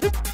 Boop.